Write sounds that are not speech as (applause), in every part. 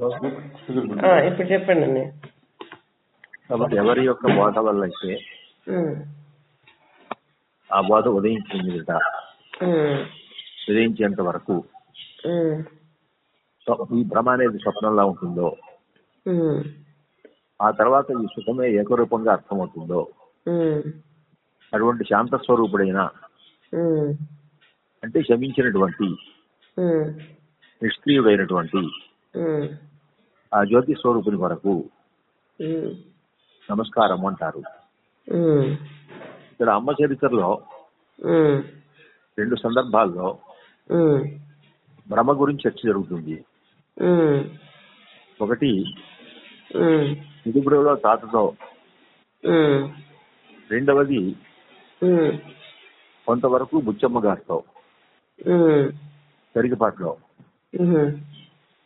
ఇప్పుడు చెప్పండి అండి కాబట్టి ఎవరి యొక్క బోధ వల్ల అయితే ఆ బోధ ఉదయించిందిట ఉమ్, ఉదయించేంత వరకు ఈ భ్రమ అనేది స్వప్నంలా ఉంటుందో ఆ తర్వాత ఈ సుఖమే ఏకరూపంగా అర్థమవుతుందో అటువంటి శాంత స్వరూపుడైన అంటే శమించినటువంటి ఉమ్, నిష్క్రియుడైనటువంటి ఆ జ్యోతి స్వరూపుని వరకు ఉమ్, నమస్కారం అంటారు. ఇక్కడ అమ్మ చరిత్రలో రెండు సందర్భాల్లో భ్రమ గురించి చర్చ జరుగుతుంది. ఒకటి నిడుగుడులో తాతతో రెండవది కొంతవరకు బుచ్చమ్మ గారితో ఉమ్,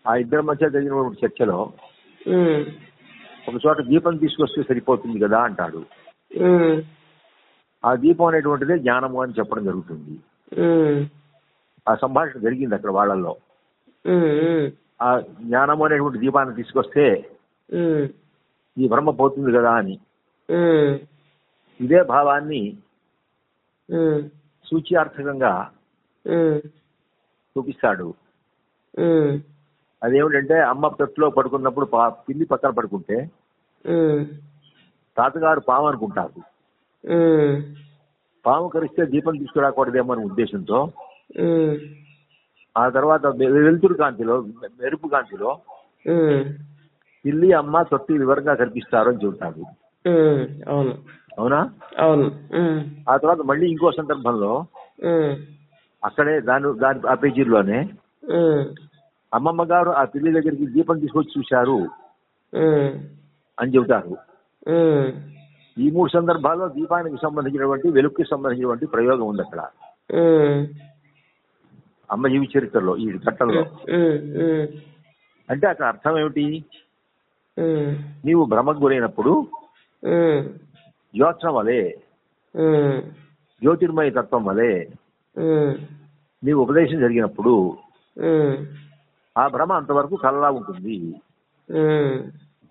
ఆ ఇద్దరి మధ్య జరిగినటువంటి చర్చలో ఒక చోట దీపం తీసుకొస్తే సరిపోతుంది కదా అంటాడు. ఆ దీపం అనేటువంటిదే జ్ఞానము అని చెప్పడం జరుగుతుంది. ఆ సంభాషణ జరిగింది అక్కడ వాళ్ళల్లో. ఆ జ్ఞానము అనేటువంటి దీపాన్ని తీసుకొస్తే ఈ బ్రహ్మ పోతుంది కదా అని. ఇదే భావాన్ని సూచ్యార్థకంగా చూపిస్తాడు. అదేమిటంటే అమ్మ పెట్టులో పడుకున్నప్పుడు పిల్లి పక్కన పడుకుంటే తాతగారు పాము అనుకుంటారు. పాము కరిస్తే దీపం తీసుకురాకూడదేమో అనే ఉద్దేశంతో ఆ తర్వాత వెలుతురు కాంతిలో మెరుపు కాంతిలో పిల్లి అమ్మ తొట్టి వివరంగా కనిపిస్తారు అని చెబుతాడు అవును. అవునా? ఆ తర్వాత మళ్ళీ ఇంకో సందర్భంలో అక్కడే దాని దాని ఆ పేజీల్లోనే ఉమ్, అమ్మమ్మ గారు ఆ పిల్లి దగ్గరికి దీపం తీసుకొచ్చి చూశారు. అని చెబుతారు. ఈ మూడు సందర్భాల్లో దీపానికి సంబంధించినటువంటి వెలుగుకి సంబంధించినటువంటి ప్రయోగం ఉంది అక్కడ. అమ్మ జీవి చరిత్రలో ఈ ఘట్టంలో. అంటే అక్కడ అర్థం ఏమిటి? నీవు భ్రమకు గురైనప్పుడు జ్యోత్సం వలె జ్యోతిర్మయ తత్వం వలె నీవు ఉపదేశం జరిగినప్పుడు ఆ భ్రమ అంతవరకు కలలా ఉంటుంది.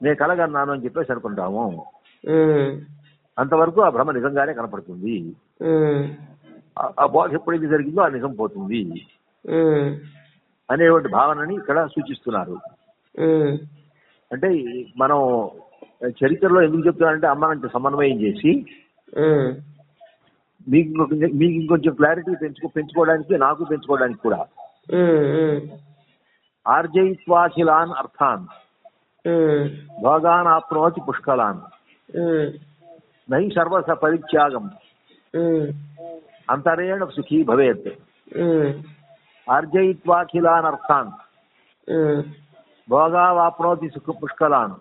నేను కలగన్నాను అని చెప్పేసి అనుకుంటాము. అంతవరకు ఆ భ్రమ నిజంగానే కనపడుతుంది. ఆ- బోధ ఎప్పుడైతే జరిగిందో ఆ నిజం పోతుంది. అనేటువంటి భావనని ఇక్కడ సూచిస్తున్నారు. అంటే మనం చరిత్రలో ఎందుకు చెప్తున్నారంటే అమ్మనంటే సమన్వయం చేసి మీకు మీకు ఇంకొంచెం క్లారిటీ పెంచుకో పెంచుకోవడానికి నాకు పెంచుకోవడానికి కూడా. ఆర్జయిత్వాఖిలాన్ అర్థాన్ భోగాన్ ఆప్నోతి పుష్కలాన్ నహి సర్వస పరిత్యాగం అంతరేణ సుఖీ భవేత్ ఆర్జయిత్వాఖిలాన్ అర్థాన్ భోగావాప్నోతి సుఖ పుష్కలాన్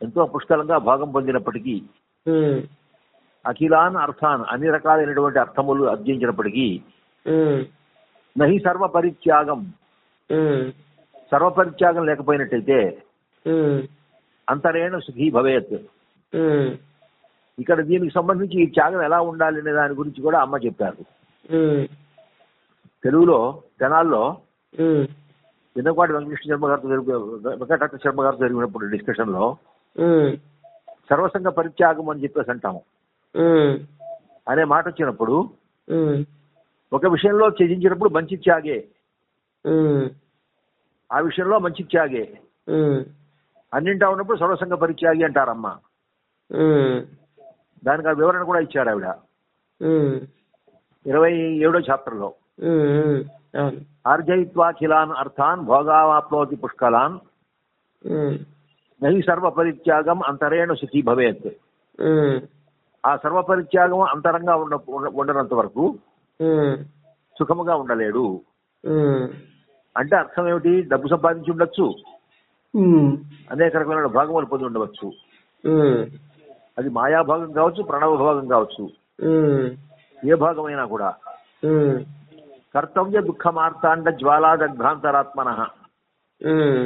ఎంతో పుష్కలంగా భోగం పొందినప్పటికీ అఖిలాన్ అర్థాన్ అన్ని రకాలైనటువంటి అర్థములు అర్జించినప్పటికీ నహి సర్వ పరిత్యాగం ఉమ్, సర్వ పరిత్యాగం లేకపోయినట్టయితే అంతరేణ సుఖీ భవేత్. ఇక్కడ దీనికి సంబంధించి ఈ త్యాగం ఎలా ఉండాలి అనే దాని గురించి కూడా అమ్మ చెప్పారు. తెలుగులో తెనాల్లో ఉమ్, చిన్నపాటి వెంకటేశ్వర శర్మ గారితో జరిగి వెంకట శర్మ గారితో జరిగినప్పుడు డిస్కషన్లో సర్వసంగ పరిత్యాగం అని చెప్పేసి అంటాము అనే మాట వచ్చినప్పుడు ఒక విషయంలో త్యజించినప్పుడు మంచి త్యాగే. ఆ విషయంలో మంచి త్యాగే. అన్నింటా ఉన్నప్పుడు సర్వసంగ పరిత్యాగి అంటారమ్మ. దానికి ఆ వివరణ కూడా ఇచ్చారు ఆవిడ. ఇరవై ఏడో చాప్టర్లో. ఆర్జయిత్వాఖిలాన్ అర్థాన్ భోగావాప్నోతి పుష్కలాన్. నహి సర్వ పరిత్యాగం అంతరేణ సుఖీ భవేత్. ఆ సర్వ పరిత్యాగం అంతరంగా ఉన్న- ఉండనంత వరకు సుఖముగా ఉండలేడు. అంటే అర్థం ఏమిటి? డబ్బు సంపాదించి ఉండొచ్చు. అనేక రకమైన భాగములు పొంది ఉండవచ్చు. అది మాయాభాగం కావచ్చు ప్రణవ భాగం కావచ్చు ఏ భాగమైనా కూడా. కర్తవ్య దుఃఖ మార్తాండ జ్వాలాదగ్భ్రాంతరాత్మన. ఉమ్,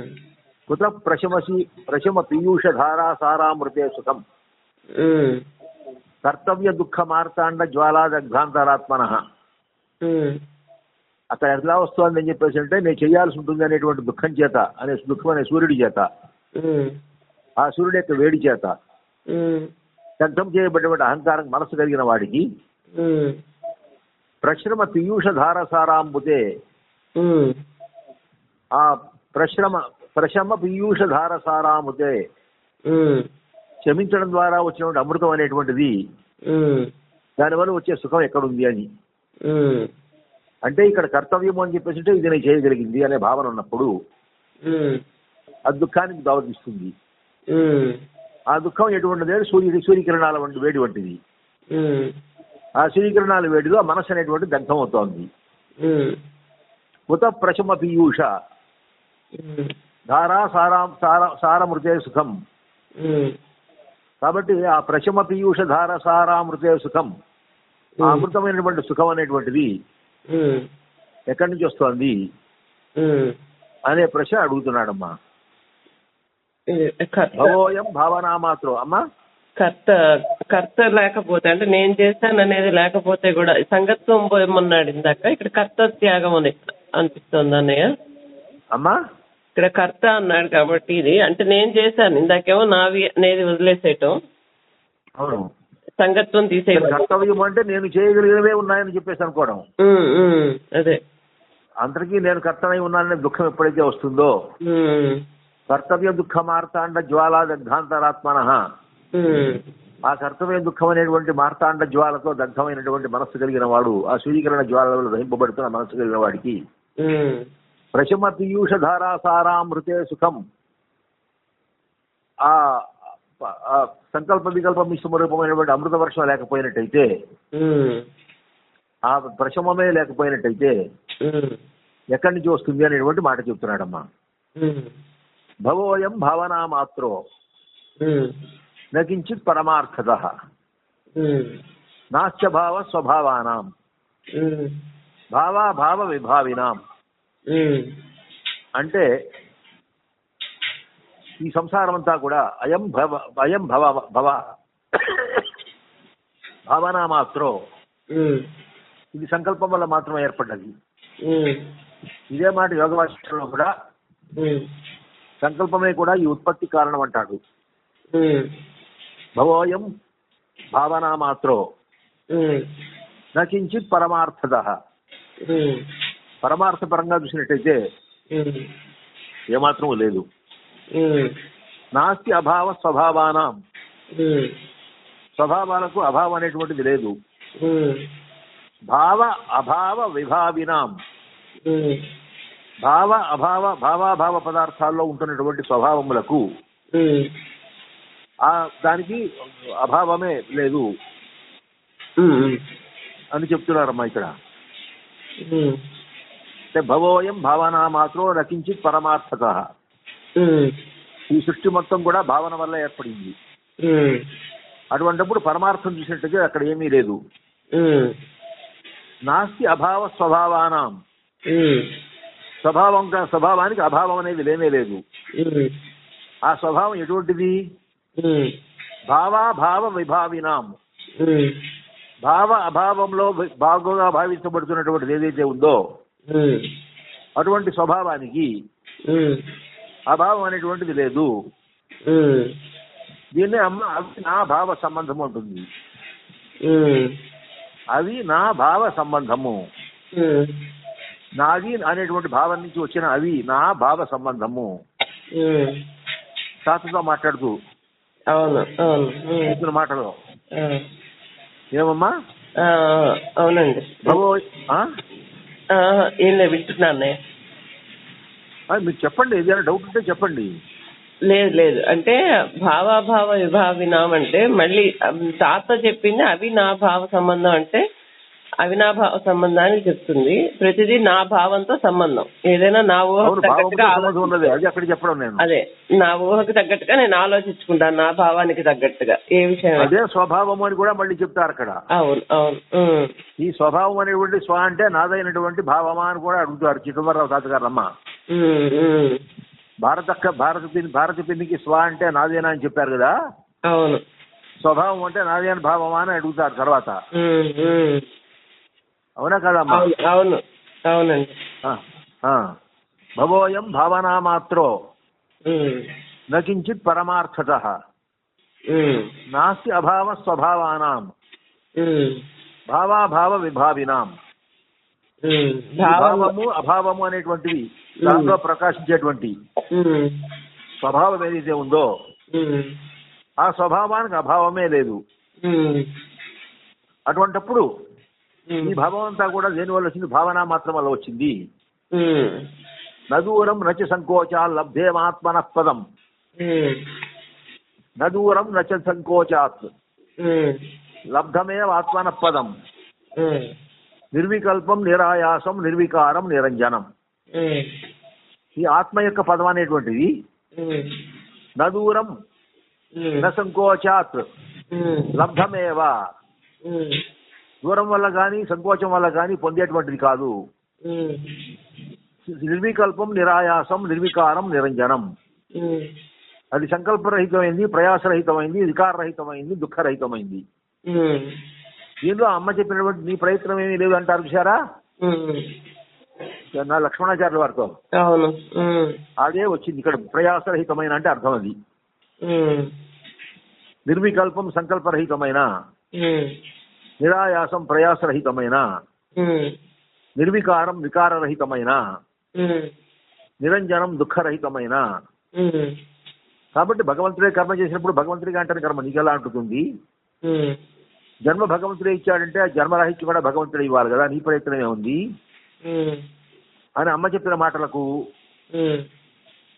కుత ప్రశమసి ప్రశమ పీయూష ధారా సారామృతే సుఖం. కర్తవ్య దుఃఖ మార్తాండ జ్వాలాదగ్భ్రాంతరాత్మన. ఉమ్, అక్కడ ఎట్లా వస్తుంది అని చెప్పేసి అంటే నేను చేయాల్సి ఉంటుంది అనేటువంటి దుఃఖం చేత అనే దుఃఖం అనే సూర్యుడి చేత. ఆ సూర్యుడి యొక్క వేడి చేత. దగ్ధం చేయబడినటువంటి అహంకారం మనసు కలిగిన వాడికి. ప్రశ్రమ పీయూష ధారసారాంబుతే ఆ ప్రశ్రమ ప్రశమ పీయూష ధారసారాంబుతే ఉమ్, క్షమించడం ద్వారా వచ్చినటువంటి అమృతం అనేటువంటిది. దానివల్ల వచ్చే సుఖం ఎక్కడుంది అని. అంటే ఇక్కడ కర్తవ్యం అని చెప్పేసి అంటే ఇది నేను చేయగలిగింది అనే భావన ఉన్నప్పుడు అది దుఃఖానికి దావతిస్తుంది. ఆ దుఃఖం ఎటువంటిది సూర్యుడి సూర్యకిరణాల వంటి వేడి వంటిది. ఆ సూర్యకిరణాల వేడిలో మనసు అనేటువంటి దగ్ధం అవుతోంది. ఉత ప్రశమ పీయూష. ధారా సారాం సార సారమృతే సుఖం. కాబట్టి ఆ ప్రశమ పీయూష ధార సారామృతే సుఖం. ఆ అమృతమైనటువంటి సుఖం అనేటువంటిది ఎక్కడి నుంచి వస్తోంది. అనే ప్రశ్న అడుగుతున్నాడమ్మా. భవోయం భావనా మాత్రం అమ్మా? కర్త కర్త లేకపోతే అంటే నేను చేశాను అనేది లేకపోతే కూడా సంగత్వం పోయమన్నాడు ఇందాక? ఇక్కడ కర్త త్యాగం అని అనిపిస్తుంది అన్నయ్య. అమ్మా? ఇక్కడ కర్త అన్నాడు కాబట్టి ఇది. అంటే నేను చేశాను. ఇందాకేమో నావి అనేది వదిలేసేయటం. అవును. సంగత్వం తీసేయడం కర్తవ్యం అంటే నేను చేయగలిగినవే ఉన్నాయని చెప్పేసి అనుకోవడం. అదే. అందరికీ నేను కర్తనై ఉన్నాననే దుఃఖం ఎప్పుడైతే వస్తుందో కర్తవ్య దుఃఖ మార్తాండ జ్వాలా దగ్ధాంతరాత్మన. ఆ కర్తవ్య దుఃఖం అనేటువంటి మార్తాండ జ్వాలతో దగ్ధమైనటువంటి మనస్సు కలిగిన వాడు ఆ సూర్యకిరణ జ్వాలలో దహింపబడుతున్న మనస్సు కలిగిన వాడికి ప్రశమ పీయూష ధారాసారామృతే సుఖం. ఆ సంకల్ప వికల్ప మిశ్రమ రూపమైనటువంటి అమృత వర్షం లేకపోయినట్టయితే ఆ ప్రశమమే లేకపోయినట్టయితే ఎక్కడి నుంచి వస్తుంది అనేటువంటి మాట చెప్తున్నాడమ్మా. భవోయం భావనా మాత్రో. నకించిత్ పరమార్థత. నాస్య భావ స్వభావానాం. భావాభావ విభావినాం. అంటే ఈ సంసారం అంతా కూడా అయం భవ అయం భవ భవ భావన మాత్రో ఇది సంకల్పం వల్ల మాత్రం ఏర్పడ్డది. ఇదే మాట యోగ వాసిష్టంలో కూడా సంకల్పమే కూడా ఈ ఉత్పత్తి కారణం అంటాడు. భవోయం భావన మాత్రో నకించిత్ పరమార్థద. పరమార్థ పరంగా చూసినట్టయితే ఏమాత్రం లేదు. నాస్తి అభావ స్వభావానాం. స్వభావాలకు అభావం అనేటువంటిది లేదు. భావ అభావ విభావినాం. భావ అభావ భావాభావ పదార్థాల్లో ఉంటున్నటువంటి స్వభావములకు ఆ దానికి అభావమే లేదు. అని చెప్తున్నారమ్మా ఇక్కడ. భవోయం భావన మాత్రం రచించి పరమార్థత ఈ సృష్టి మొత్తం కూడా భావన వల్ల ఏర్పడింది. అటువంటిప్పుడు పరమార్థం చూసినట్టుగా అక్కడ ఏమీ లేదు. నాస్తి అభావ స్వభావానాం. స్వభావం స్వభావానికి అభావం అనేది లేనే లేదు. ఆ స్వభావం ఎటువంటిది? భావాభావ విభావినాం. భావ అభావంలో బాగుగా భావించబడుతున్నటువంటిది ఏదైతే ఉందో అటువంటి స్వభావానికి అభావం అనేటువంటిది లేదు. దీన్నే అమ్మ అవి నా భావ సంబంధం ఉంటుంది అవి నా భావ సంబంధము. నాది అనేటువంటి భావం నుంచి వచ్చిన అవి నా భావ సంబంధము. శాస్త్రతో మాట్లాడుతూ. అవును మాటలో. ఏమమ్మా? అవునండి. ఏం లేదు వింటున్నానే. మీరు చెప్పండి ఏదైనా డౌట్ ఉంటే చెప్పండి. లేదు లేదు. అంటే భావాభావ విభావినాం అంటే మళ్ళీ తాత చెప్పింది అవి నా భావ సంబంధం అంటే అవి నా భావ సంబంధానికి చెప్తుంది. ప్రతిదీ నా భావంతో సంబంధం. ఏదైనా నా ఊహకు తగ్గట్టుగా అక్కడ చెప్పడం నేను. అదే నా ఊహకు తగ్గట్టుగా నేను ఆలోచించుకుంటాను నా భావానికి తగ్గట్టుగా. ఏ విషయం అదే స్వభావం అని కూడా మళ్ళీ చెప్తారు అక్కడ. అవును అవును ఈ స్వభావం అనేటువంటి స్వ అంటే నాదైనటువంటి భావమా అని కూడా అడుగుతారు చిదంబరరావు తాతగారు అమ్మ భారత భారత భారత పిన్నికి స్వ అంటే నాదేనా అని చెప్పారు కదా? అవును. స్వభావం అంటే నాదే అని భావమా అని అడుగుతారు తర్వాత. అవునా కదమ్మా? అవును అవును అవునండి. భవోయం భావనా మాత్రో. నకించిత్ పరమార్థత. నాస్తి అభావ స్వభావానాం. భావాభావ విభావినాం భావము అభావము అనేటువంటివి దాంట్లో ప్రకాశించేటువంటి. స్వభావం ఏదైతే ఉందో ఆ స్వభావానికి అభావమే లేదు. అటువంటప్పుడు ఈ భావం అంతా కూడా దేని వల్ల వచ్చింది? భావన మాత్రం వల్ల వచ్చింది. నదూరం నచ సంకోచాల్ లబ్ధేమాత్మన పదం నదూరం నచ సంకోచాత్. ఉమ్, లబ్ధమేవ ఆత్మన పదం నిర్వికల్పం నిరాయాసం నిర్వికారం నిరంజనం. ఈ ఆత్మ యొక్క పదం అనేటువంటిది. నదూరం ఉమ్, న సంకోచాత్ ఉమ్, లబ్ధమేవ దూరం వల్ల గాని సంకోచం వల్ల గాని పొందేటువంటిది కాదు. నిర్వికల్పం నిరాయాసం నిర్వికారం నిరంజనం. అది సంకల్పరహితమైంది ప్రయాసరహితమైంది వికారరహితమైంది దుఃఖరహితమైంది. దీనిలో అమ్మ చెప్పినటువంటి నీ ప్రయత్నం ఏమీ లేదు అంటారు చూసారా. నా లక్ష్మణాచార్యుల వారితో. అదే వచ్చింది. ఇక్కడ ప్రయాసరహితమైన అంటే అర్థం అది. నిర్వికల్పం సంకల్పరహితమైన. నిరాయాసం ప్రయాసరహితమైన నిర్వికారం వికారరహితమైన నిరంజనం దుఃఖరహితమైన. కాబట్టి భగవంతుడే కర్మ చేసినప్పుడు భగవంతుడిగా అంటారు కర్మ. నీకెలా అంటుతుంది? జన్మ భగవంతుడే ఇచ్చాడంటే ఆ జన్మరాహిత్యం కూడా భగవంతుడే ఇవ్వాలి కదా నీ ప్రయత్నమే ఉంది. అని అమ్మ చెప్పిన మాటలకు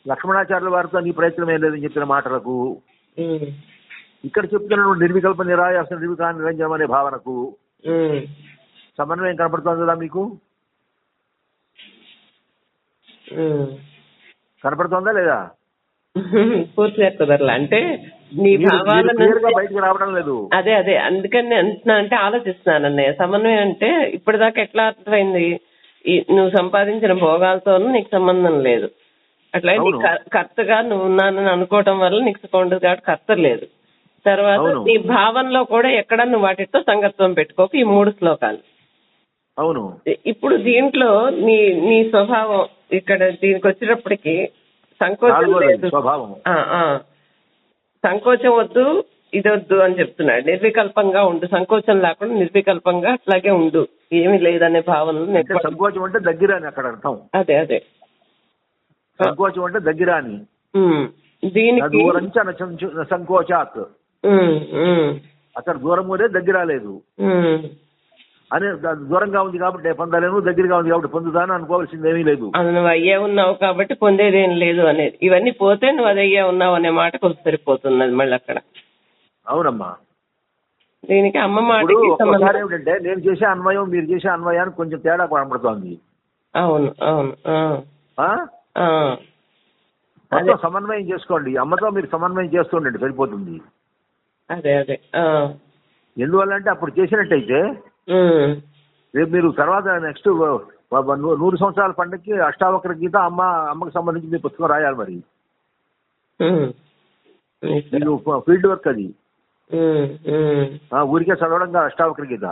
లక్ష్మణాచార్యుల వారితో నీ ప్రయత్నం ఏం లేదని చెప్పిన మాటలకు ఇక్కడ చెప్తున్న నిర్వికల్ప నిరాయాస నిర్వికార నిరంజనం అనే భావనకు. సమన్వయం కనపడుతుంది కదా మీకు. కనపడుతుందా లేదా? (laughs) పూర్తిగా కుదరలే అంటే నీ భావాల క్లియర్గా నుంచి బయటికి రావడం లేదు. అదే అదే. అందుకని నేను అంటున్నా అంటే ఆలోచిస్తున్నాను అన్నయ్య. సమన్వయం అంటే ఇప్పటిదాకా ఎట్లా అర్థమైంది? నువ్వు సంపాదించిన భోగాలతోనూ నీకు సంబంధం లేదు. అట్లా కర్తగా నువ్వు ఉన్నానని అనుకోవటం వల్ల నీకు ఉండదు కాబట్టి కర్త లేదు. తర్వాత. నీ భావంలో కూడా ఎక్కడ నువ్వు వాటితో సంగత్వం పెట్టుకోకు. ఈ మూడు శ్లోకాలు. అవును. ఇప్పుడు దీంట్లో నీ నీ స్వభావం ఇక్కడ దీనికి వచ్చేటప్పటికి సంకోచం లేదు. సంకోచం వద్దు ఇది వద్దు అని చెప్తున్నాడు. నిర్వికల్పంగా ఉండు. సంకోచం లేకుండా నిర్వికల్పంగా అట్లాగే ఉండు. ఏమీ లేదనే నేను- సంకోచం అంటే దగ్గర అని అక్కడ అర్థం. అదే అదే. సంకోచం అంటే దగ్గర అని దీనికి సంకోచాత్. అక్కడ దూరం ఊరే దగ్గర లేదు ఉమ్. అని దూరంగా ఉంది కాబట్టి పొందలేను దగ్గరగా ఉంది కాబట్టి పొందుతాను అనుకోవాల్సింది ఏమీ లేదు. నువ్వు అయ్యే ఉన్నావు కాబట్టి పొందేదేం లేదు అనేది. ఇవన్నీ పోతే నువ్వు అది అయ్యే ఉన్నావు అనే మాటకు సరిపోతున్నది మళ్ళీ అక్కడ. అవునమ్మా. దీనికి అమ్మ సంబంధం ఏమిటంటే నేను చేసే అన్వయం మీరు చేసే అన్వయానికి కొంచెం తేడా కనబడుతోంది. అవును అవును సమన్వయం చేసుకోండి. అమ్మతో మీరు సమన్వయం చేస్తుండండి సరిపోతుంది. అదే అదే. ఆ. ఎందువల్ల అంటే అప్పుడు చేసినట్టయితే రేపు మీరు తర్వాత నెక్స్ట్ నూరు సంవత్సరాల పండుగకి అష్టావక్ర గీత అమ్మ అమ్మకి సంబంధించి మీ పుస్తకం రాయాలి మరి. మీరు ఫీల్డ్ వర్క్ అది. ఊరికే చదవడం కాదు అష్టావక్ర గీత.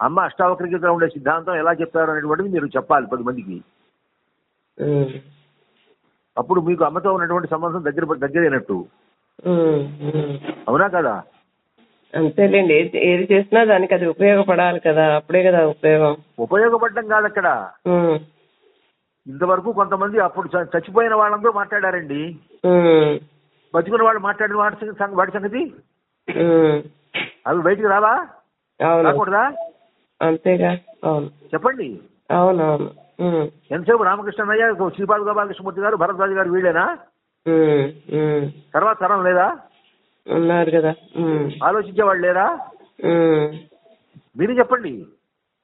అమ్మ అష్టావక్ర గీతలో ఉండే సిద్ధాంతం ఎలా చెప్తారు అనేటువంటిది మీరు చెప్పాలి పది మందికి. అప్పుడు మీకు అమ్మతో ఉన్నటువంటి సంబంధం దగ్గర దగ్గరైనట్టు. అవునా కదా? అంతేలేండి. ఏది చేసినా దానికి అది ఉపయోగపడాలి కదా. అప్పుడే కదా ఉపయోగం. ఉపయోగపడడం కాదు అక్కడ. ఇంతవరకు కొంతమంది అప్పుడు చచ్చిపోయిన వాళ్ళందరూ మాట్లాడారండి. బతుకున్న వాళ్ళు మాట్లాడిన వాడి సంగతి-. అవి బయటికి రావా? రాకూడదా? అంతేగా. అవును. చెప్పండి. అవునవును. ఎంతసేపు రామకృష్ణయ్య శ్రీపాద గోపాలకృష్ణమూర్తి గారు భరద్వాజ్ గారు వీళ్ళేనా. తర్వాత తరం లేదా? ఉన్నారు కదా. ఆలోచించేవాళ్ళు లేరా ఉమ్. మీరు చెప్పండి.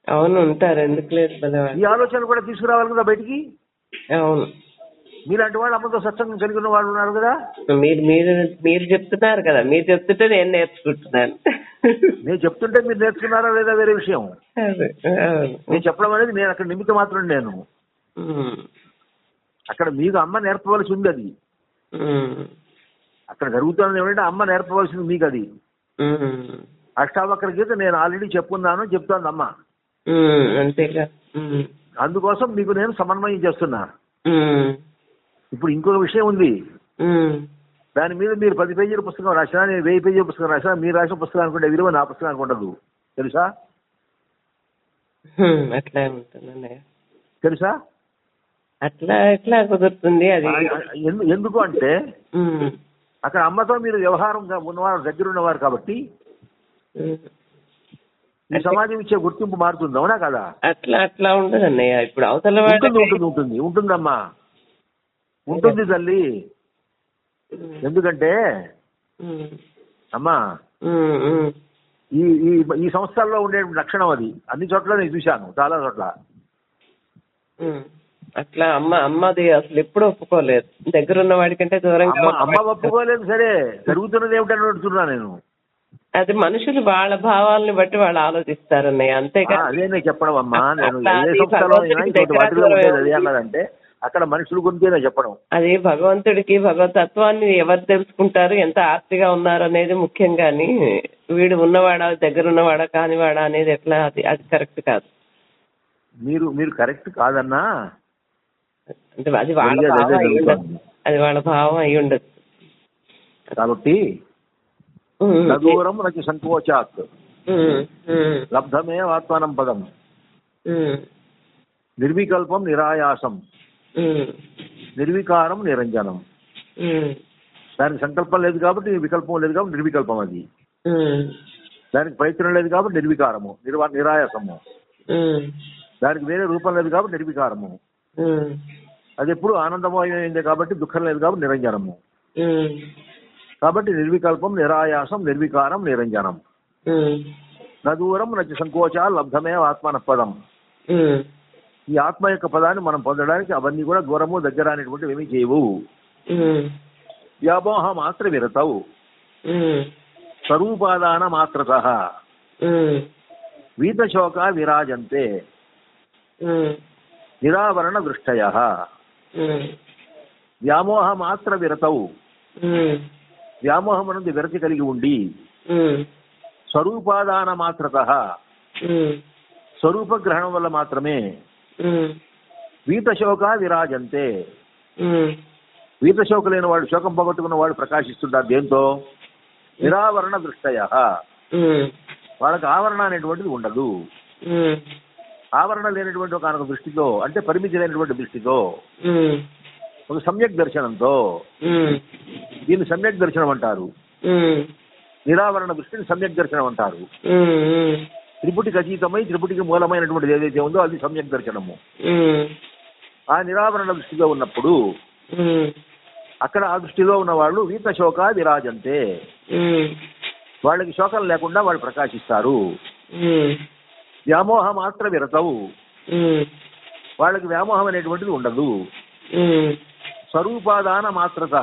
అవును ఉంటారు. ఎందుకు లేదు. ఈ ఆలోచనలు కూడా తీసుకురావాలి కదా బయటికి? అవును. మీలాంటి వాళ్ళు అమ్మతో సత్సంగం కలిగి ఉన్న వాళ్ళు ఉన్నారు కదా? మీరు మీరు మీరు చెప్తున్నారు కదా. మీరు చెప్తుంటే నేను నేర్చుకుంటున్నాను. నేను చెప్తుంటే మీరు నేర్చుకున్నారా లేదా వేరే విషయం. నేను చెప్పడం అనేది నేను అక్కడ నిమిత్తం మాత్రం నేను. అక్కడ మీకు అమ్మ నేర్పవలసి ఉంది అది. అక్కడ జరుగుతున్నది ఏమంటే అమ్మ నేర్పవలసింది మీకు అది అష్టావక్ర గీత నేను ఆల్రెడీ చెప్పున్నాను చెప్తోంది అమ్మ. అంతేగా. అందుకోసం మీకు నేను సమన్వయం చేస్తున్నా. ఇప్పుడు ఇంకొక విషయం ఉంది. దాని మీద మీరు పది పేజీల పుస్తకం రాసినా నేను వెయ్యి పేజీల పుస్తకం రాసినా మీరు రాసిన పుస్తకానికి ఉండే విలువ నా పుస్తకానికి ఉండదు. తెలుసా? తెలుసా? అట్లా ఎట్లా కుదురుతుంది అది? ఎందుకు అంటే అక్కడ అమ్మతో మీరు వ్యవహారంగా ఉన్నవారు దగ్గర ఉన్నవారు కాబట్టి. ఈ సమాజం ఇచ్చే గుర్తింపు మారుతుంది అవునా కదా? అట్లా అట్లా ఉండదు అన్నయ్య. ఇప్పుడు అవతల ఉంటుంది ఉంటుంది ఉంటుంది. ఉంటుందమ్మా. ఉంటుంది తల్లి. ఎందుకంటే అమ్మా ఈ ఈ ఈ సంస్థల్లో ఉండే లక్షణం అది. అన్ని చోట్ల నేను చూశాను చాలా చోట్ల. అట్లా అమ్మ అమ్మది అసలు ఎప్పుడు ఒప్పుకోలేదు. దగ్గర ఉన్న వాడికంటే దూరంగా అమ్మ ఒప్పుకోలేదు సరే జరుగుతున్నది ఏమిటని అడుగుతున్నా నేను. అది మనుషులు వాళ్ళ భావాలను బట్టి వాళ్ళు ఆలోచిస్తారు అన్నయ్య ఆ, అంతేగా అదే నేను చెప్పడం అమ్మా. నేను అట్లా ఏ అది సంస్థలో అయినా భగవంతుడికి ఇంకోటి దగ్గర వాటిలో ఉండేది దూరం అదే అన్నదంటే అక్కడ మనుషుల గురించే నేను చెప్పడం. అది భగవంతుడికి భగవతత్వాన్ని ఎవరు తెలుసుకుంటారు ఎంత ఆర్తిగా ఉన్నారు అనేది ముఖ్యం కానీ వీడు ఉన్నవాడా దగ్గర ఉన్నవాడా కానివాడా అనేది ఎట్లా అది అది కరెక్ట్ కాదు. మీరు మీరు కరెక్ట్ కాదన్నా అంటే అది వాళ్ళ భావం అయి ఉండదు. అది వాళ్ళ భావం అయి ఉండదు కాబట్టి సంకోచాత్ లబ్ధమే ఆత్మానం పదం నిర్వికల్పం నిరాయాసం నిర్వికారం నిరంజనం దానికి సంకల్పం లేదు కాబట్టి వికల్పం లేదు కాబట్టి నిర్వికల్పం అది దానికి ప్రయత్నం లేదు కాబట్టి నిర్వికారము నిర్వా నిరాయాసము దానికి వేరే రూపం లేదు కాబట్టి నిర్వికారము అది ఎప్పుడు ఆనందమయమైంది కాబట్టి దుఃఖం లేదు కాబట్టి నిరంజనము. కాబట్టి నిర్వికల్పం నిరాయాసం నిర్వికారం నిరంజనం. నదూరం నచి సంకోచ లబ్ధమే ఆత్మన పదం. ఈ ఆత్మ యొక్క పదాన్ని మనం పొందడానికి అవన్నీ కూడా దూరము దగ్గర అనేటువంటివి ఏమీ చేయవు. వ్యామోహ మాత్ర విరతవు. స్వరూపాదాన మాత్రత. వీతశోక విరాజంతే. నిరావరణ దృష్టయ. వ్యామోహ మాత్ర విరతవు వ్యామోహం అనేది విరతి కలిగి ఉండి. స్వరూపాదాన మాత్రత. స్వరూప గ్రహణం వల్ల మాత్రమే. వీతశోక విరాజంతే. వీతశోక లేని వాడు శోకం పోగొట్టుకున్న వాడు ప్రకాశిస్తుంటారు దేంతో? నిరావరణ దృష్టయ. వాళ్ళకి ఆవరణ అనేటువంటిది ఉండదు. ఆవరణ లేనటువంటి ఒక ఒక దృష్టితో అంటే పరిమితి లేనటువంటి దృష్టితో ఒక సమ్యక్ దర్శనంతో దీన్ని సమ్యక్ దర్శనం అంటారు. నిరావరణ దృష్టిని సమ్యక్ దర్శనం అంటారు. త్రిపుటికి అతీతమై త్రిపుటికి మూలమైనటువంటిది ఏదైతే ఉందో అది సమ్యక్ దర్శనము. ఆ నిరావరణ దృష్టిలో ఉన్నప్పుడు అక్కడ ఆ దృష్టిలో ఉన్న వాళ్ళు వీత శోక విరాజంతే. వాళ్ళకి శోకం లేకుండా వాళ్ళు ప్రకాశిస్తారు. వ్యామోహ మాత్ర విరతవు వాళ్ళకి వ్యామోహం అనేటువంటిది ఉండదు. స్వరూపాదాన మాత్రత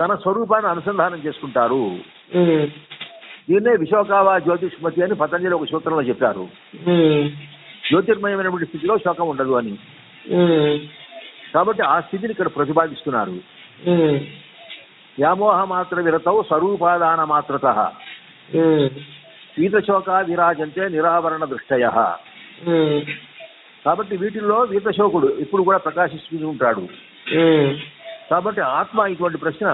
తన స్వరూపాన్ని అనుసంధానం చేసుకుంటారు. దీన్నే విశోకావా జ్యోతిష్మతి అని పతంజలి ఒక సూత్రంలో చెప్పారు. జ్యోతిర్మయమైనటువంటి స్థితిలో శోకం ఉండదు అని. కాబట్టి ఆ స్థితిని ఇక్కడ ప్రతిపాదిస్తున్నారు. వ్యామోహ మాత్ర విరతవు స్వరూపాదాన మాత్రత వీతశోక విరాజంతే నిరావరణ దృష్టయ. కాబట్టి వీటిల్లో వీతశోకుడు ఇప్పుడు కూడా ప్రకాశిస్తూ ఉంటాడు. కాబట్టి ఆత్మ ఇటువంటి ప్రశ్న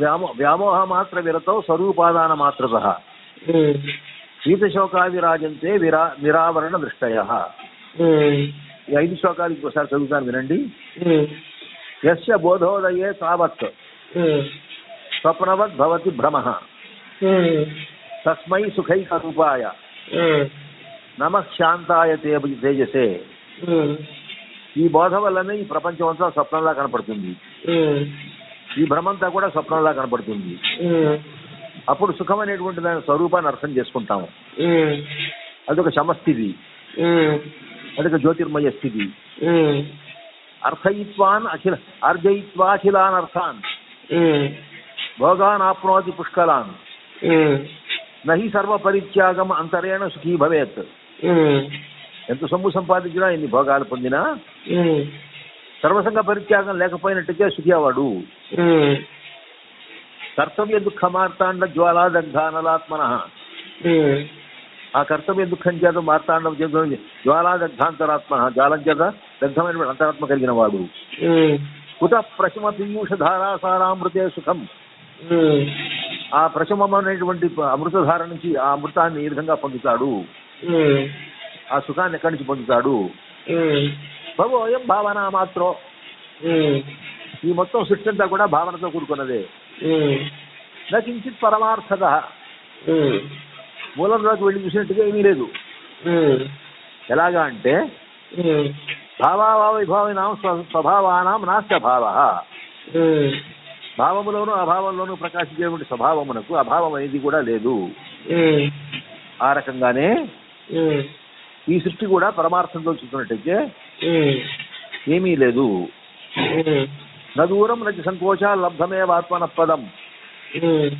వ్యామో వ్యామోహ మాత్ర విరతవు స్వరూపాదాన మాత్రత. ఉమ్, వీతశోకా విరాజంతే విరా నిరావరణ దృష్టయ. ఈ ఐదు శ్లోకాలు ఇంకోసారి చదువుతాను వినండి. యస్య బోధోదయే తావత్. ఉమ్, స్వప్నవద్ భవతి భ్రమ. తస్మై సుఖైక రూపాయ ఉమ్, నమ శాంతాయ తేజసే. ఈ బోధ వల్లనే ఈ ప్రపంచం అంతా స్వప్నంలా కనపడుతుంది. ఈ భ్రమంతా కూడా స్వప్నంలా కనపడుతుంది. అప్పుడు సుఖం అనేటువంటి దాని స్వరూపాన్ని అర్థం చేసుకుంటాము. అదొక సమస్థితి అదొక జ్యోతిర్మయ స్థితి. అర్థయిత్వాన్ అఖిల అర్జయిత్వాఖిలాన్ అర్థాన్ భోగాన్ ఆప్నోతి పుష్కలాన్. నహి సర్వ పరిత్యాగం అంతరేణ సుఖీ భవేత్. ఎంత సొమ్ము సంపాదించినా ఎన్ని భోగాలు పొందినా సర్వసంగ పరిత్యాగం లేకపోయినట్టుగా సుఖీ అవాడు కర్తవ్య దుఃఖమార్తాండ జ్వాలాదగ్ధానలాత్మన. ఆ కర్తవ్య దుఃఖం చేత మార్తాండం చేత జ్వాలా దగ్ధాంతరాత్మ జ్వాలం చేత దగ్ధమైన అంతరాత్మ కలిగిన వాడు. కుత ప్రశమ పీయూష ధారాసారామృతే సుఖం ఆ ప్రశమమైనటువంటి అమృతధార నుంచి ఆ అమృతాన్ని ఈ విధంగా పొందుతాడు? ఆ సుఖాన్ని ఎక్కడి నుంచి పొందుతాడు? భవోయం భావన మాత్రం? ఈ మొత్తం సృష్టి అంతా కూడా భావనతో కూడుకున్నదే. ఉమ్, నకించిత్ పరమార్థత మూలంలోకి వెళ్ళి చూసినట్టుగా ఏమీ లేదు. ఎలాగా అంటే భావాభావ విభావినాం స్వ- స్వభావానాం నాస్య భావ. భావములోను అభావంలోను ప్రకాశించేటువంటి స్వభావమునకు అభావం అనేది కూడా లేదు. ఆ రకంగానే ఈ సృష్టి కూడా పరమార్థంతో చూస్తున్నట్టయితే ఉమ్, ఏమీ లేదు. నదూరం నది సంకోచ లబ్ధమే ఆత్మన పదం ఉమ్,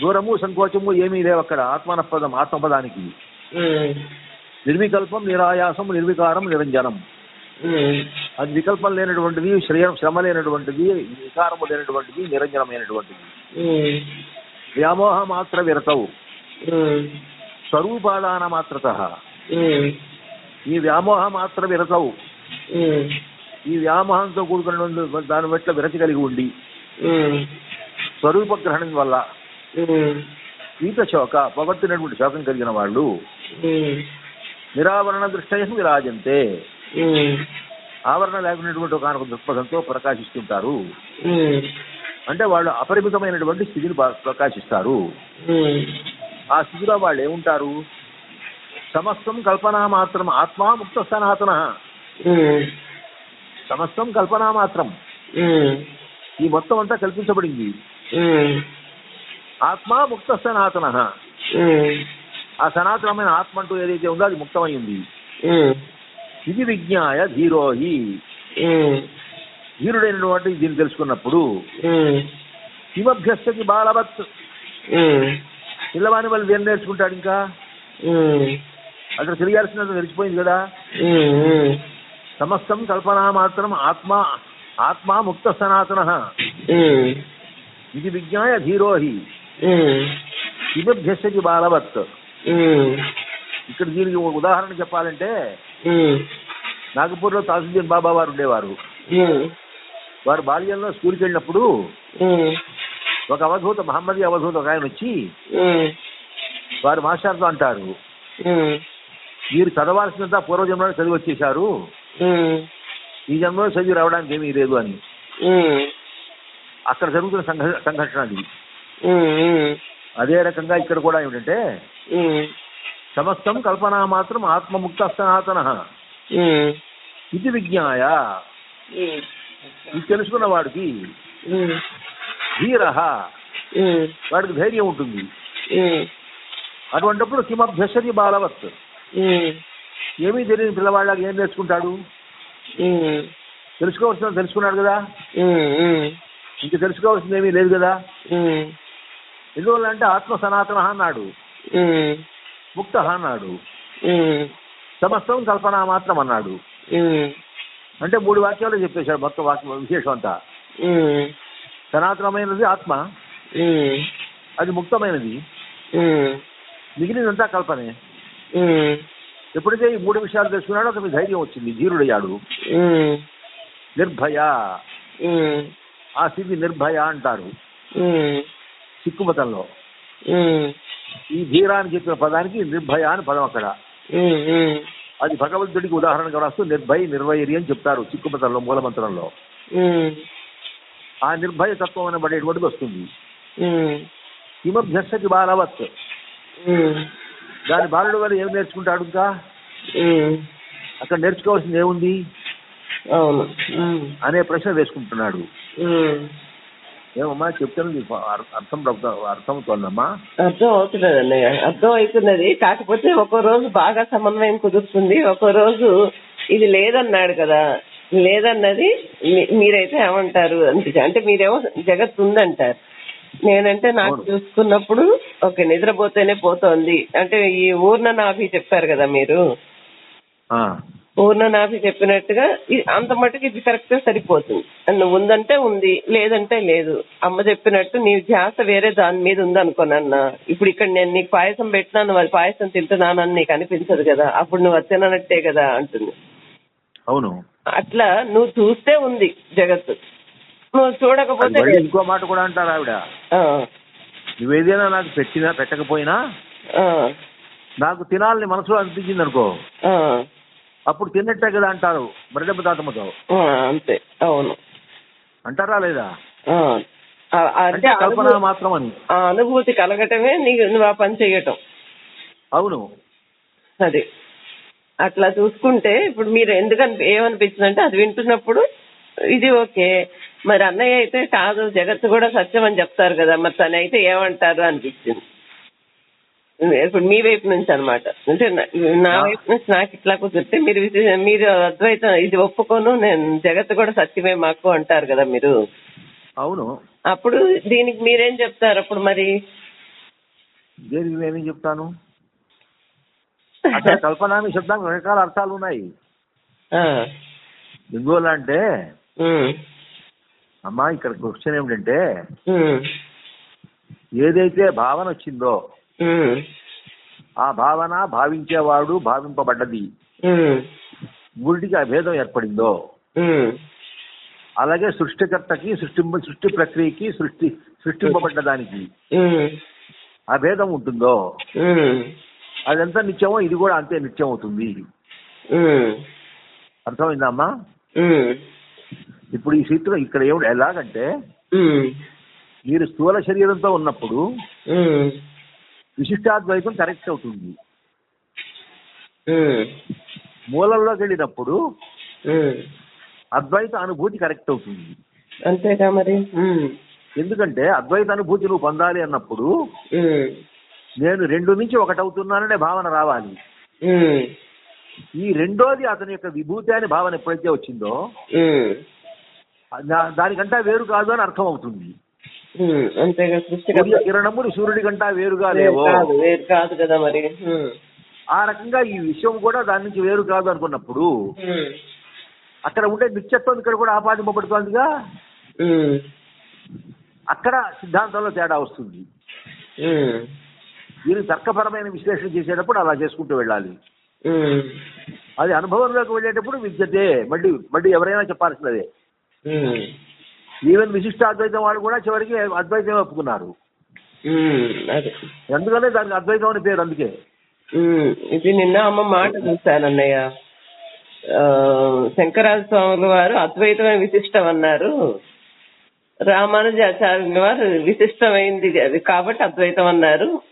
దూరము సంకోచము ఏమీ లేవు అక్కడ ఆత్మన పదం ఆత్మపదానికి నిర్వికల్పం నిరాయాసం నిర్వికారం నిరంజనం అది వికల్పం లేనటువంటిది శ్రేయ శ్రమ లేనటువంటిది వికారము లేనటువంటిది నిరంజనమైనటువంటిది. వ్యామోహ మాత్ర విరతవు. స్వరూపాదాన మాత్రత. ఈ వ్యామోహ మాత్ర విరతవు. ఈ వ్యామోహంతో కూడుకున్న దాని పట్ల విరతి కలిగి ఉండి స్వరూప గ్రహణం వల్ల ఈత శోక పొగట్టినటువంటి శోకం కలిగిన వాళ్ళు నిరావరణ దృష్టయం విరాజంతే. ఆవరణ లేకున్నటువంటి ఒక దృక్పథంతో ప్రకాశిస్తుంటారు. అంటే వాళ్ళు అపరిమితమైనటువంటి స్థితిని ప్రకాశిస్తారు. ఆ స్థితిలో వాళ్ళు ఏముంటారు సమస్తం కల్పనా మాత్రం ఆత్మా ముక్త సనాతన. సమస్తం కల్పనా మాత్రం. ఈ మొత్తం అంతా కల్పించబడింది. ఆత్మా ముక్త సనాతన. ఆ సనాతనమైన ఆత్మ అంటూ ఏదైతే ఉందో అది ముక్తమైంది ఇది విజ్ఞాయ ధీరోహి. ధీరుడైనటువంటి దీన్ని తెలుసుకున్నప్పుడు ఉమ్, హిమభ్యస్తకి బాలవత్ ఉమ్, పిల్లవాని వాళ్ళు దేన్ని నేర్చుకుంటాడు ఇంకా? అక్కడ తెలియాల్సినది తెలిసిపోయింది కదా? సమస్తం కల్పనా మాత్రం ఆత్మ ఆత్మ ముక్త సనాతన. ఇది విజ్ఞాయ ధీరోహి. ఉమ్, హిమభ్యస్తకి బాలవత్ ఇక్కడ దీనికి ఒక ఉదాహరణ చెప్పాలంటే నాగపూర్లో తాసుద్దీన్ బాబా వారు ఉండేవారు. వారు బాల్యంలో స్కూల్కి వెళ్ళినప్పుడు ఒక అవధూత మహమ్మదీ అవధూత ఒక ఆయన వచ్చి వారు మాస్టర్తో అంటారు మీరు చదవాల్సినంత పూర్వజన్మలో చదివి వచ్చేశారు. ఉమ్, ఈ జన్మలో చదివి రావడానికి ఏమీ లేదు అని. అక్కడ జరుగుతున్న సంఘ సంఘటన అది. అదే రకంగా ఇక్కడ కూడా ఏమిటంటే సమస్తం కల్పనా మాత్రం ఆత్మముక్త సనాతన ఇది విజ్ఞాయ? ఇది తెలుసుకున్న వాడికి ధీర వాడికి ధైర్యం ఉంటుంది. అటువంటిప్పుడు కిమభ్యసతి బాలవత్. ఏమీ తెలియని పిల్లవాళ్ళకి ఏం నేర్చుకుంటాడు? తెలుసుకోవాల్సిన తెలుసుకున్నాడు కదా? ఇంక తెలుసుకోవాల్సింది ఏమీ లేదు కదా? ఎందువల్ల అంటే ఆత్మ సనాతన అన్నాడు. ముక్త అన్నాడు సమస్తం కల్పన మాత్రం అన్నాడు. అంటే మూడు వాక్యాలు చెప్పేశాడు మొత్తం వాక్యం విశేషం అంతా. సనాతనమైనది ఆత్మ. అది ముక్తమైనది. మిగిలినంతా కల్పనే. ఎప్పుడైతే ఈ మూడు విషయాలు తెలుసుకున్నాడో అతనికి ధైర్యం వచ్చింది ధీరుడయ్యాడు. నిర్భయ. ఆ స్థితి నిర్భయ అంటారు. ఉమ్, సిక్కు మతంలో ఉమ్, ఈ ధీర అని చెప్పిన పదానికి నిర్భయ అని పదం అక్కడ. అది భగవంతుడికి ఉదాహరణగా రాస్తూ నిర్భయ నిర్వైరి అని చెప్తారు సిక్కు మతంలో మూలమంత్రంలో ఆ నిర్భయ తత్వం అనబడేటువంటిది వస్తుంది. హిమభ్యసతి బాలవత్. దాని బాలుడు గారు ఏం నేర్చుకుంటాడు ఇంకా? అక్కడ నేర్చుకోవాల్సింది ఏముంది? అనే ప్రశ్న వేసుకుంటున్నాడు. ఏమమ్మా చెప్తాను అర్థం అవుతా- అర్థమవుతోందమ్మా అర్థం అవుతున్నది అన్నయ్య అర్థం అవుతున్నది. కాకపోతే ఒక్కో రోజు బాగా సమన్వయం కుదురుతుంది. ఒక్కో రోజు ఇది లేదన్నాడు కదా. లేదన్నది మీరైతే ఏమంటారు? అంటే అంటే మీరేమో జగత్ ఉందంటారు. నేనంటే నాకు. చూసుకున్నప్పుడు ఓకే నిద్రపోతేనే పోతోంది. అంటే ఈ ఊర్ణ నాభి చెప్పారు కదా మీరు? ఆ, పూర్ణనాభి చెప్పినట్టుగా అంత మటుకు ఇది కరెక్ట్ సరిపోతుంది. నువ్వు ఉందంటే ఉంది లేదంటే లేదు. అమ్మ చెప్పినట్టు నీ ధ్యాస వేరే దాని మీద ఉందనుకోనన్నా. ఇప్పుడు ఇక్కడ నేను నీకు పాయసం పెట్టినా నువ్వు అది పాయసం తింటున్నానని నీకు అనిపించదు కదా. అప్పుడు నువ్వు తిననట్టే కదా అంటుంది. అవును. అట్లా నువ్వు చూస్తే ఉంది జగత్తు. నువ్వు చూడకపోతే. ఇంకో మాట కూడా అంటారు ఆవిడ. నువ్వేదైనా నాకు పెట్టినా పెట్టకపోయినా ఆ, నాకు తినాలని మనసులో అనిపించింది అనుకో అప్పుడు తిన్నట్టే కదా అంటారు. మరిదెబ్బ తాతమ్మతో. అంతే. అవును. అంటారా లేదా? అంటే అంటే కల్పన మాత్రం అని ఆ అనుభూతి కలగటమే నీకు నువ్వు ఆ పని చేయటం. అవును. అది. అట్లా చూసుకుంటే ఇప్పుడు మీరు ఎందుకని ఏమనిపించిందంటే అది వింటున్నప్పుడు ఇది ఓకే. మరి అన్నయ్య అయితే కాదు జగత్తు కూడా సత్యం అని చెప్తారు కదా. మరి తను అయితే ఏమంటారు అనిపించింది? ఇప్పుడు మీ వైపు నుంచి అన్నమాట. అంటే నా- వైపు నుంచి నాకు ఇట్లా కుదిరితే మీరు మీరు అద్వైతం ఇది ఒప్పుకోను నేను జగత్తు కూడా సత్యమే మాకు అంటారు కదా మీరు. అవును. అప్పుడు దీనికి మీరేం చెప్తారు అప్పుడు మరి? దేనికి నేనేం చెప్తాను? కల్పన అనే శబ్దానికి రకరకాల అర్థాలు ఉన్నాయి. ఆ, ఎందువల్ల అంటే అమ్మా ఇక్కడ క్వశ్చన్ ఏమిటంటే ఏదైతే భావన వచ్చిందో ఆ భావన భావించేవాడు భావింపబడ్డది. మూడిటికి అభేదం ఏర్పడిందో? అలాగే సృష్టికర్తకి సృష్టింప సృష్టి ప్రక్రియకి సృష్టి సృష్టింపబడ్డ దానికి అభేదం ఉంటుందో? అదంతా నిత్యమో ఇది కూడా అంతే నిత్యం అవుతుంది అర్థమైందమ్మా ఇప్పుడు ఈ స్థితిలో ఇక్కడ ఏమిటి ఎలాగంటే మీరు స్థూల శరీరంతో ఉన్నప్పుడు విశిష్టాద్వైతం కరెక్ట్ అవుతుంది. మూలంలోకి వెళ్ళినప్పుడు. అద్వైత అనుభూతి కరెక్ట్ అవుతుంది. అంతేగా మరి? ఎందుకంటే అద్వైత అనుభూతి నువ్వు పొందాలి అన్నప్పుడు నేను రెండు నుంచి ఒకటి అవుతున్నాననే భావన రావాలి. ఈ రెండోది అతని యొక్క విభూతి అనే భావన ఎప్పుడైతే వచ్చిందో దానికంటా వేరు కాదు అని అర్థం అవుతుంది అంతేగా సూర్య సృష్టికర్త కిరణములు సూర్యుడి కంటా వేరుగా వేరు లేవో? కాదు వేరు కాదు కదా మరి. ఆ రకంగా ఈ విషయం కూడా దాని నుంచి వేరు కాదు అనుకున్నప్పుడు అక్కడ ఉండే నిత్యత్వం ఇక్కడ కూడా ఆపాదింపబడుతోందిగా? అక్కడ సిద్ధాంతంలో తేడా వస్తుంది. దీనికి తర్కపరమైన విశ్లేషణ చేసేటప్పుడు అలా చేసుకుంటూ వెళ్ళాలి. అది అనుభవంలోకి వెళ్ళేటప్పుడు విద్యతే. మళ్ళీ మళ్ళీ ఎవరైనా చెప్పాల్సినదే. ఈవెన్ విశిష్ట అద్వైతం వాళ్ళు కూడా చివరికి అద్వైతం ఒప్పుకున్నారు. ఎందుకనే దానికి అద్వైతం అని పేరు అందుకే. ఇది నిన్న అమ్మ మాట చూశానన్నయ్య. ఆ, శంకరాజ స్వాముల వారు అద్వైతమైన విశిష్టం అన్నారు. రామానుజాచార్యుల వారు విశిష్టమైంది అది కాబట్టి అద్వైతం అన్నారు.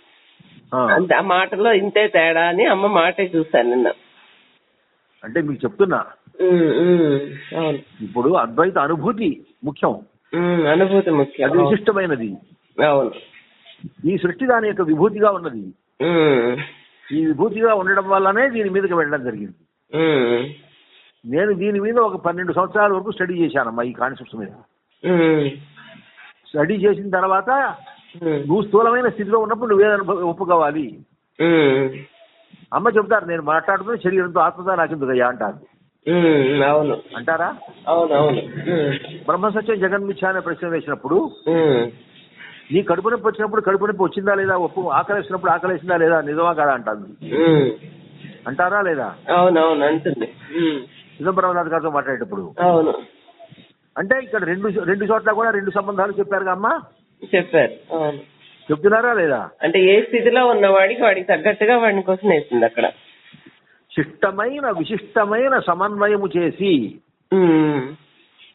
ఆ. మాటలో ఇంతే తేడా అని అమ్మ మాటే చూశాను నిన్న. అంటే మీకు చెప్తున్నా ఇప్పుడు అద్వైత అనుభూతి ముఖ్యం. అనుభూతి ముఖ్యం అది విశిష్టమైనది. అవును. ఈ సృష్టి దాని యొక్క విభూతిగా ఉన్నది. ఈ విభూతిగా ఉండడం వల్లనే దీని మీదకి వెళ్ళడం జరిగింది. నేను దీని మీద ఒక పన్నెండు సంవత్సరాల వరకు స్టడీ చేశానమ్మా ఈ కాన్సెప్ట్స్ మీద. స్టడీ చేసిన తర్వాత నువ్వు స్థూలమైన స్థితిలో ఉన్నప్పుడు నువ్వే ఒప్పుకోవాలి. అమ్మ చెప్తారు నేను మాట్లాడుతున్న శరీరంతో ఆత్మతో నాకెందుకయ్యా అంటారు. అవును. అంటారా? అవును అవును. ఉమ్, బ్రహ్మసత్యం జగన్మిథ్య అనే ప్రశ్న వేసినప్పుడు నీ కడుపు నొప్పి వచ్చినప్పుడు కడుపు నొప్పి వచ్చిందా లేదా? ఒప్పు ఆకలేసినప్పుడు ఆకలేసిందా లేదా? నిజమా కాదా ఉమ్, అంటారా లేదా? అవును అవును అంటుంది. చిదంబరంనాథ్ గారితో మాట్లాడేటప్పుడు. అవును. అంటే ఇక్కడ రెండు రెండు చోట్ల కూడా రెండు సంబంధాలు చెప్పారు అమ్మా చెప్పారు అవును. చెప్తున్నారా లేదా? అంటే ఏ స్థితిలో ఉన్నవాడికి వాడికి తగ్గట్టుగా వాడిని కోసం వేసింది అక్కడ. శిష్టమైన విశిష్టమైన సమన్వయము చేసి ఉమ్,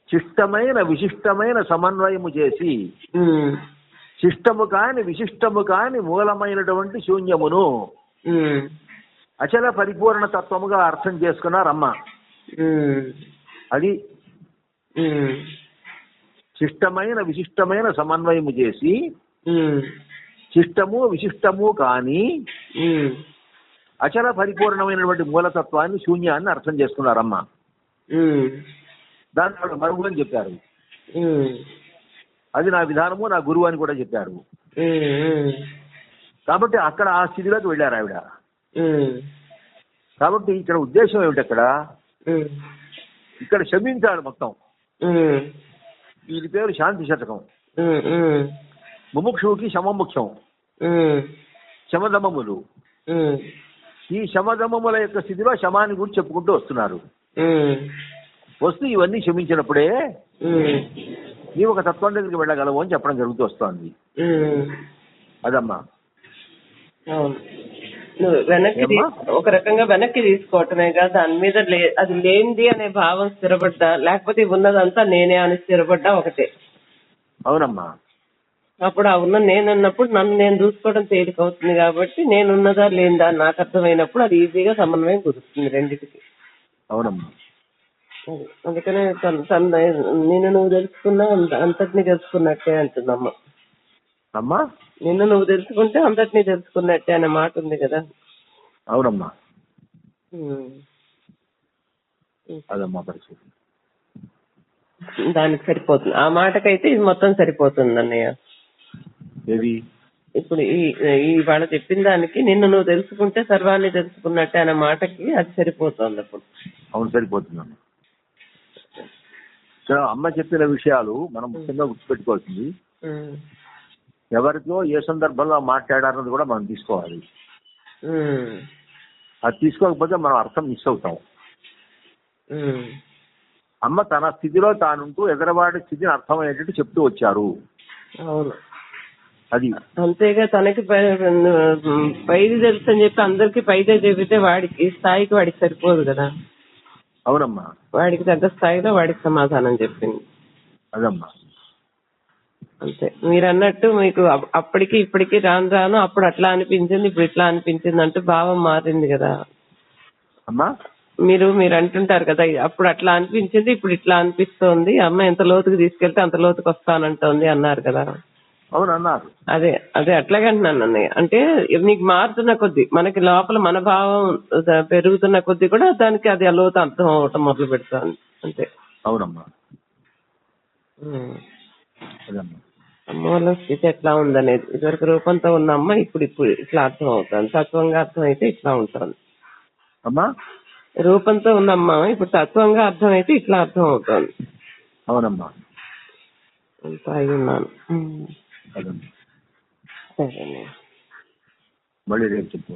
శిష్టమైన విశిష్టమైన సమన్వయము చేసి శిష్టము కాని విశిష్టము కాని మూలమైనటువంటి శూన్యమును అచల పరిపూర్ణ తత్వముగా అర్థం చేసుకున్నారమ్మ. అది శిష్టమైన విశిష్టమైన సమన్వయము చేసి శిష్టము విశిష్టము కాని అచల పరిపూర్ణమైనటువంటి మూలతత్వాన్ని శూన్యాన్ని అర్థం చేసుకున్నారమ్మ. దాన్ని ఆవిడ మరుగు అని చెప్పారు. అది నా విధానము నా గురువు అని కూడా చెప్పారు. కాబట్టి అక్కడ ఆ స్థితిలోకి వెళ్ళారు ఆవిడ. కాబట్టి ఇక్కడ ఉద్దేశం ఏమిటి అక్కడ? ఇక్కడ క్షమించాలి మొత్తం. వీటి పేరు శాంతి శతకం. ముముక్షువుకి శమం ముఖ్యం ఉమ్, ఈ శమదమముల యొక్క స్థితిలో శమాన్ని గురించి చెప్పుకుంటూ వస్తున్నారు. వస్తూ ఇవన్నీ క్షమించినప్పుడే నీవు ఒక తత్వం దగ్గరికి వెళ్ళగలవు అని చెప్పడం జరుగుతూ వస్తోంది. అదమ్మా. వెనక్కి ఒక రకంగా వెనక్కి తీసుకోవటమేగా దాని మీద అది లేనిది అనే భావం స్థిరపడ్డా లేకపోతే ఉన్నదంతా నేనే అని స్థిరపడ్డా ఒకటే. అవునమ్మా. అప్పుడు ఆ ఉన్న నేనున్నప్పుడు నన్ను నేను చూసుకోవడం తేలిక అవుతుంది కాబట్టి నేనున్నదా లేనిదా నాకు అర్థమైనప్పుడు అది ఈజీగా సమన్వయం కుదురుతుంది రెండింటికి. అవునమ్మా. అది. అందుకనే తన తన నిన్ను నువ్వు తెలుసుకున్నా అంత- అంతటినీ తెలుసుకున్నట్టే అంటుందమ్మ. అమ్మా? నిన్ను నువ్వు తెలుసుకుంటే అంతటినీ తెలుసుకున్నట్టే అనే మాట ఉంది కదా. అవునమ్మా. ఉమ్. అదమ్మా పరిస్థితి దానికి సరిపోతుంది. ఆ మాటకైతే ఇది మొత్తం సరిపోతుంది అన్నయ్య ఇప్పుడు ఈ ఈ వాళ్ళ చెప్పిన దానికి నిన్ను నువ్వు తెలుసుకుంటే సర్వాన్ని తెలుసుకున్నట్టే అనే మాటకి అది సరిపోతుంది అప్పుడు. అవును సరిపోతుందమ్మా సో అమ్మ చెప్పిన విషయాలు మనం ముఖ్యంగా గుర్తుపెట్టుకోవాల్సింది. ఎవరితో ఏ సందర్భంలో మాట్లాడారన్నది కూడా మనం తీసుకోవాలి. అది తీసుకోకపోతే మనం అర్థం మిస్ అవుతాం. అమ్మ తన స్థితిలో తానుంటూ ఎదరవాడి స్థితిని అర్థమయ్యేటట్టు చెప్తూ వచ్చారు. అవును. అది. అంతేగా తనకి పైది తెలుసు అని చెప్పి అందరికి పైదే చెబితే వాడికి ఈ స్థాయికి వాడికి సరిపోదు కదా. అవునమ్మా. వాడికి తగ్గ స్థాయిలో వాడికి సమాధానం చెప్పింది. అదమ్మా. అంతే. మీరు అన్నట్టు మీకు అప్- అప్పటికి ఇప్పటికి రాను రాను అప్పుడు అట్లా అనిపించింది ఇప్పుడు ఇట్లా అనిపించింది అంటూ భావం మారింది కదా. అమ్మా. మీరు మీరు అంటుంటారు కదా అప్పుడు అట్లా అనిపించింది ఇప్పుడు ఇట్లా అనిపిస్తోంది అమ్మ ఎంత లోతుకు తీసుకెళ్తే అంత లోతుకు వస్తానంటోంది అన్నారు కదా. అవును అన్నారు అదే అదే అట్లాగే అంటున్నాను అన్నయ్య అంటే నీకు మారుతున్న కొద్దీ మనకి లోపల మన భావం పెరుగుతున్న కొద్దీ కూడా దానికి అది ఆ లోతు అర్థం అవటం మొదలు పెడుతుంది అంతే. అవునమ్మా. స్థితి ఎట్లా ఉందనేది. ఇదివరకు రూపంతో ఉన్న అమ్మ ఇప్పుడు ఇప్పుడు ఇట్లా అర్థం అవుతుంది. తత్వంగా అర్థం అయితే ఇట్లా ఉంటుంది. అమ్మా? రూపంతో ఉన్న అమ్మ ఇప్పుడు తత్వంగా అర్థం అయితే ఇట్లా అర్థం అవుతుంది. అవునమ్మా. అంత అయి ఉన్నాను. సరే అన్నయ్య. మళ్ళీ రేపు చెప్పు